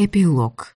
Эпилог.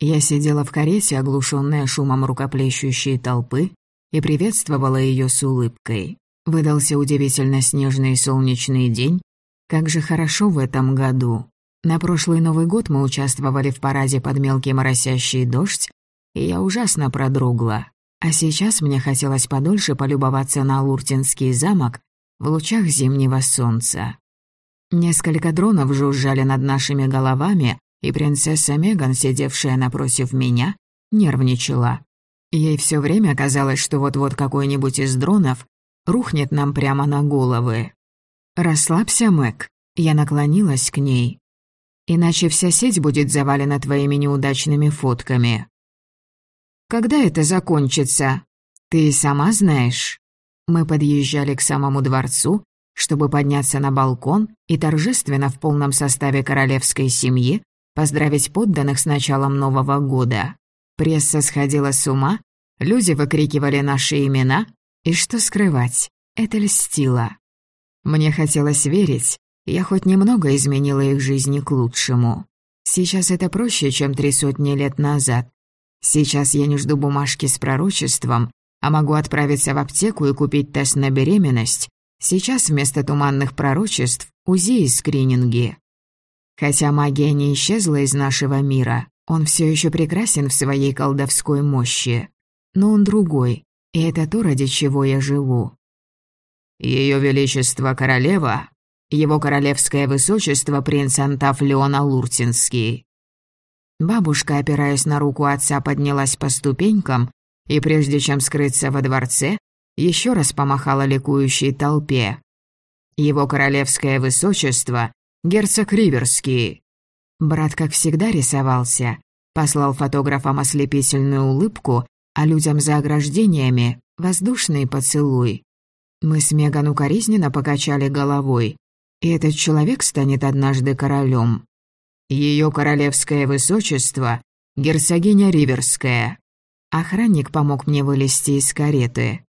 Я сидела в карете, оглушенная шумом рукоплещущей толпы, и приветствовала ее с улыбкой. Выдался удивительно снежный и солнечный день. Как же хорошо в этом году. На прошлый Новый год мы участвовали в параде под мелкий моросящий дождь, и я ужасно продругла. А сейчас мне хотелось подольше полюбоваться на Луртинский замок в лучах зимнего солнца. Несколько дронов жужжали над нашими головами, и принцесса Меган, сидевшая напротив меня, нервничала. Ей все время казалось, что вот-вот какой-нибудь из дронов рухнет нам прямо на головы. «Расслабься, Мэг», — я наклонилась к ней. «Иначе вся сеть будет завалена твоими неудачными фотками». «Когда это закончится? Ты сама знаешь?» Мы подъезжали к самому дворцу, чтобы подняться на балкон и торжественно в полном составе королевской семьи поздравить подданных с началом Нового года. Пресса сходила с ума, люди выкрикивали наши имена, и что скрывать, это льстило. Мне хотелось верить, я хоть немного изменила их жизни к лучшему. Сейчас это проще, чем три сотни лет назад. Сейчас я не жду бумажки с пророчеством, а могу отправиться в аптеку и купить тест на беременность, Сейчас вместо туманных пророчеств УЗИ и скрининги. Хотя магия не исчезла из нашего мира, он все еще прекрасен в своей колдовской мощи. Но он другой, и это то, ради чего я живу. Ее Величество Королева, Его Королевское Высочество принц Антаф Леона Луртинский. Бабушка, опираясь на руку отца, поднялась по ступенькам и, прежде чем скрыться во дворце, еще раз помахала ликующей толпе. «Его королевское высочество, герцог Риверский». Брат, как всегда, рисовался, послал фотографам ослепительную улыбку, а людям за ограждениями — воздушный поцелуй. Мы с Меган укоризненно покачали головой, и этот человек станет однажды королем. Ее королевское высочество — герцогиня Риверская. Охранник помог мне вылезти из кареты.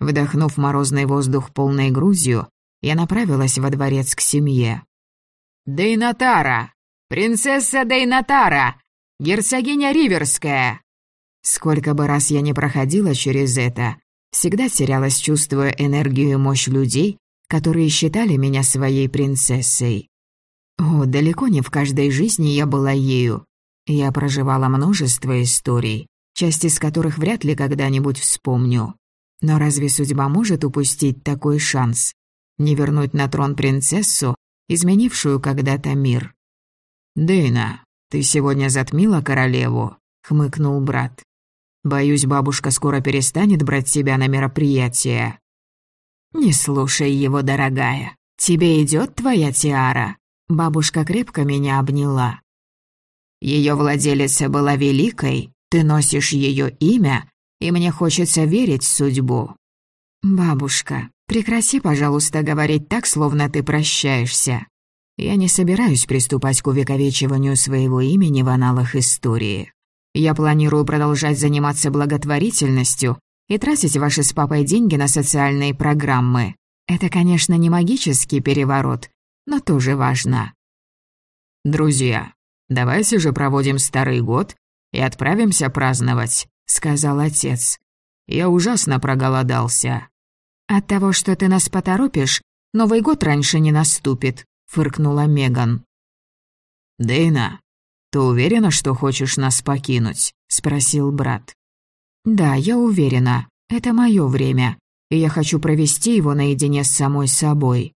Вдохнув морозный воздух полной грудью, я направилась во дворец к семье. «Дейнатара! Принцесса Дейнатара! Герцогиня Риверская!» Сколько бы раз я не проходила через это, всегда терялась, чувствуя энергию и мощь людей, которые считали меня своей принцессой. О, далеко не в каждой жизни я была ею. Я проживала множество историй, часть из которых вряд ли когда-нибудь вспомню. Но разве судьба может упустить такой шанс? Не вернуть на трон принцессу, изменившую когда-то мир? «Дэйна, ты сегодня затмила королеву?» — хмыкнул брат. «Боюсь, бабушка скоро перестанет брать тебя на мероприятие». «Не слушай его, дорогая. Тебе идет твоя тиара?» Бабушка крепко меня обняла. Ее владелица была великой, ты носишь ее имя, и мне хочется верить в судьбу. Бабушка, прекрати, пожалуйста, говорить так, словно ты прощаешься. Я не собираюсь приступать к увековечиванию своего имени в аналах истории. Я планирую продолжать заниматься благотворительностью и тратить ваши с папой деньги на социальные программы. Это, конечно, не магический переворот, но тоже важно. Друзья, давайте же проводим старый год и отправимся праздновать сказал отец. «Я ужасно проголодался». «От того, что ты нас поторопишь, Новый год раньше не наступит», — фыркнула Меган. «Дэйна, ты уверена, что хочешь нас покинуть?» — спросил брат. «Да, я уверена. Это мое время, и я хочу провести его наедине с самой собой.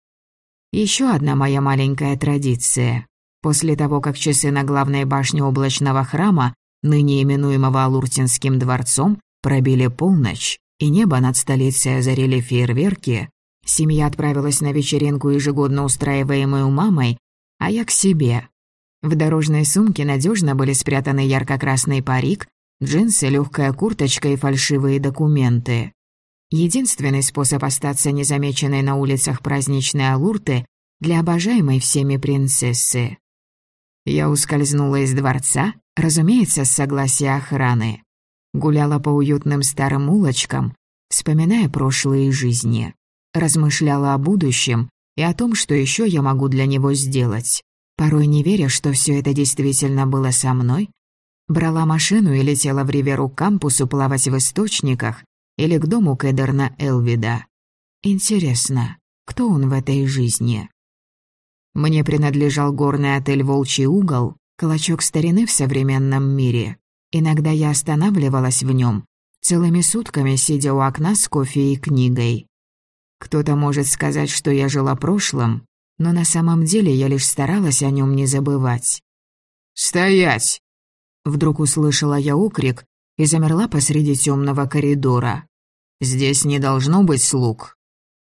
Еще одна моя маленькая традиция. После того, как часы на главной башне облачного храма ныне именуемого Алуртинским дворцом, пробили полночь, и небо над столицей озарили фейерверки, семья отправилась на вечеринку, ежегодно устраиваемую мамой, а я к себе. В дорожной сумке надежно были спрятаны ярко-красный парик, джинсы, легкая курточка и фальшивые документы. Единственный способ остаться незамеченной на улицах праздничной Алурты для обожаемой всеми принцессы. Я ускользнула из дворца, разумеется, с согласия охраны. Гуляла по уютным старым улочкам, вспоминая прошлые жизни. Размышляла о будущем и о том, что еще я могу для него сделать. порой не веря, что все это действительно было со мной, брала машину и летела в Риверу к кампусу плавать в источниках или к дому Кедерна Элвида. Интересно, кто он в этой жизни? Мне принадлежал горный отель «Волчий угол», клочок старины в современном мире. Иногда я останавливалась в нем, целыми сутками сидя у окна с кофе и книгой. Кто-то может сказать, что я жила прошлым, но на самом деле я лишь старалась о нем не забывать. «Стоять!» Вдруг услышала я окрик и замерла посреди темного коридора. «Здесь не должно быть слуг».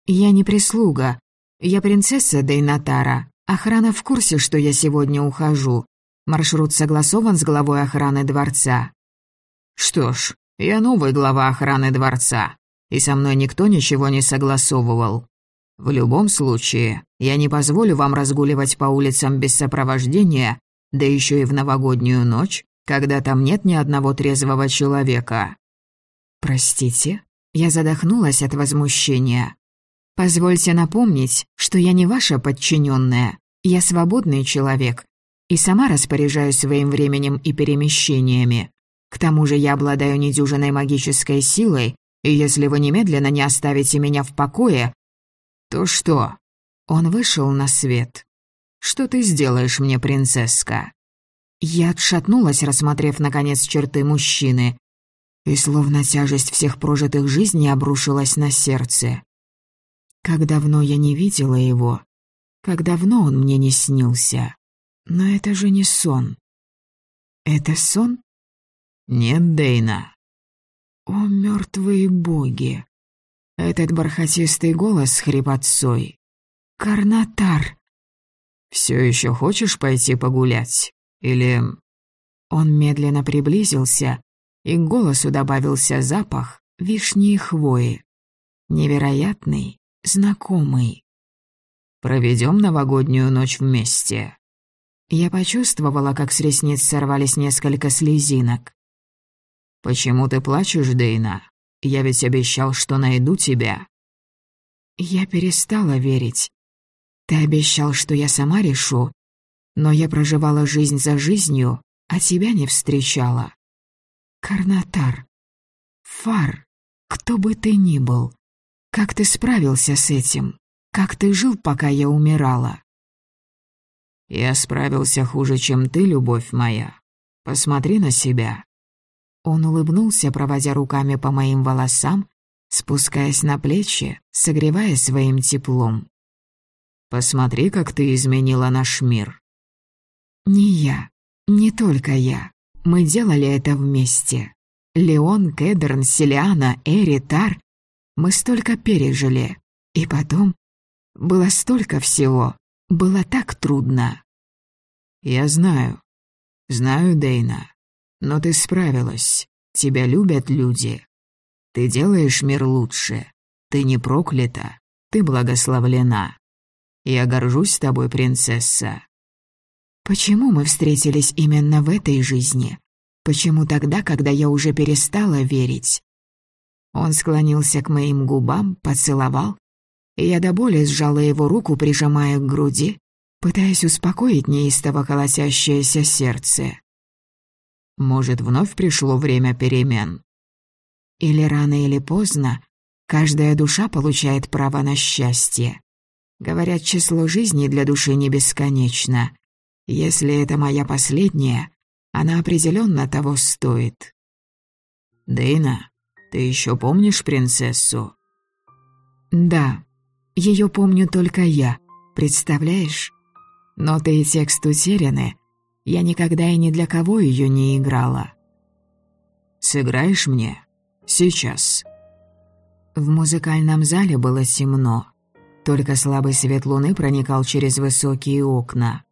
«Я не прислуга. Я принцесса Дейнатара. Охрана в курсе, что я сегодня ухожу. Маршрут согласован с главой охраны дворца». «Что ж, я новый глава охраны дворца, и со мной никто ничего не согласовывал. В любом случае, я не позволю вам разгуливать по улицам без сопровождения, да еще и в новогоднюю ночь, когда там нет ни одного трезвого человека». «Простите?» Я задохнулась от возмущения. «Позвольте напомнить, что я не ваша подчиненная. Я свободный человек и сама распоряжаюсь своим временем и перемещениями. К тому же я обладаю недюжиной магической силой, и если вы немедленно не оставите меня в покое, то что?» Он вышел на свет. «Что ты сделаешь мне, принцесска?» Я отшатнулась, рассмотрев, наконец, черты мужчины, и словно тяжесть всех прожитых жизней обрушилась на сердце. Как давно я не видела его, как давно он мне не снился. Но это же не сон. Это сон? Нет, Дейна. О, мертвые боги! Этот бархатистый голос хрипотцой. Карнатар! Все еще хочешь пойти погулять? Или...» Он медленно приблизился, и к голосу добавился запах вишни и хвои. Невероятный, знакомый. «Проведем новогоднюю ночь вместе». Я почувствовала, как с ресниц сорвались несколько слезинок. «Почему ты плачешь, Дейна? Я ведь обещал, что найду тебя». Я перестала верить. Ты обещал, что я сама решу, но я проживала жизнь за жизнью, а тебя не встречала. Карнатар, Фар, кто бы ты ни был, как ты справился с этим? Как ты жил, пока я умирала? Я справился хуже, чем ты, любовь моя. Посмотри на себя. Он улыбнулся, проводя руками по моим волосам, спускаясь на плечи, согревая своим теплом. Посмотри, как ты изменила наш мир. Не я, не только я. Мы делали это вместе. Леон, Кедерн, Селиана, Эри, Тар. Мы столько пережили. И потом... Было столько всего. Было так трудно. Я знаю. Знаю, Дейна. Но ты справилась. Тебя любят люди. Ты делаешь мир лучше. Ты не проклята. Ты благословлена. Я горжусь тобой, принцесса. Почему мы встретились именно в этой жизни? Почему тогда, когда я уже перестала верить? Он склонился к моим губам, поцеловал, я до боли сжала его руку, прижимая к груди, пытаясь успокоить неистово колотящееся сердце. Может, вновь пришло время перемен? Или рано или поздно каждая душа получает право на счастье. Говорят, число жизней для души не бесконечно, если это моя последняя, она определенно того стоит. Дейна, ты еще помнишь принцессу? Да, ее помню только я, представляешь? Ноты и текст утеряны. Я никогда и ни для кого ее не играла. Сыграешь мне? Сейчас. В музыкальном зале было темно. Только слабый свет луны проникал через высокие окна.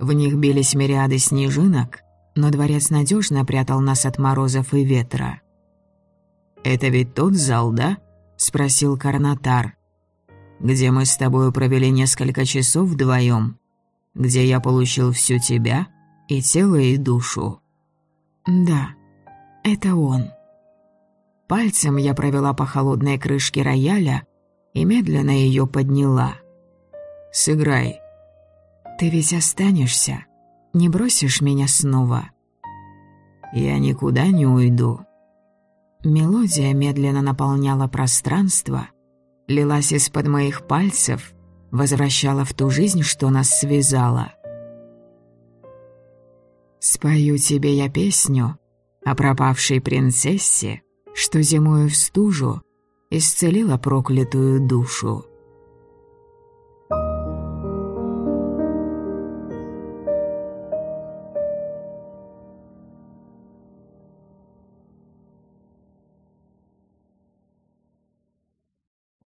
В них бились мириады снежинок, но дворец надежно прятал нас от морозов и ветра. «Это ведь тот зал, да?» — спросил Карнатар. «Где мы с тобой провели несколько часов вдвоем, где я получил всю тебя, и тело, и душу». «Да, это он». Пальцем я провела по холодной крышке рояля и медленно ее подняла. «Сыграй», Ты ведь останешься, не бросишь меня снова. Я никуда не уйду. Мелодия медленно наполняла пространство, лилась из-под моих пальцев, возвращала в ту жизнь, что нас связала. Спою тебе я песню о пропавшей принцессе, что зимою в стужу исцелила проклятую душу.